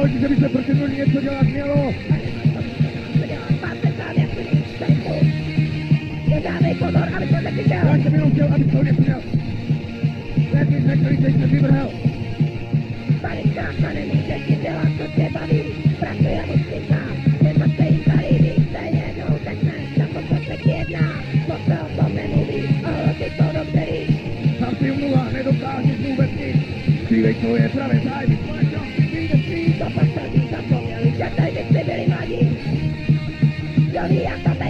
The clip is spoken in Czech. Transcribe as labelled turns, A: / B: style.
A: pojď, že by se proti tomu něco dělat mělo.
B: Sám. Nedávej pozor, aby to nechytil.
A: Já jsem jenom chtěl, abych to nesměl. Teď mi řekli, že jsi vyvrhel.
B: Panička, to nemůže ti dělat, co tě baví. Pracuje muslimka, nebo se jí to líbí. Stejně jednou řekne, na to, co se jedná. Moc se o tom nemluví, ale ty to dobře víš.
A: Sám si umluva, nedokážeš vůbec nic. Piłek moje gonna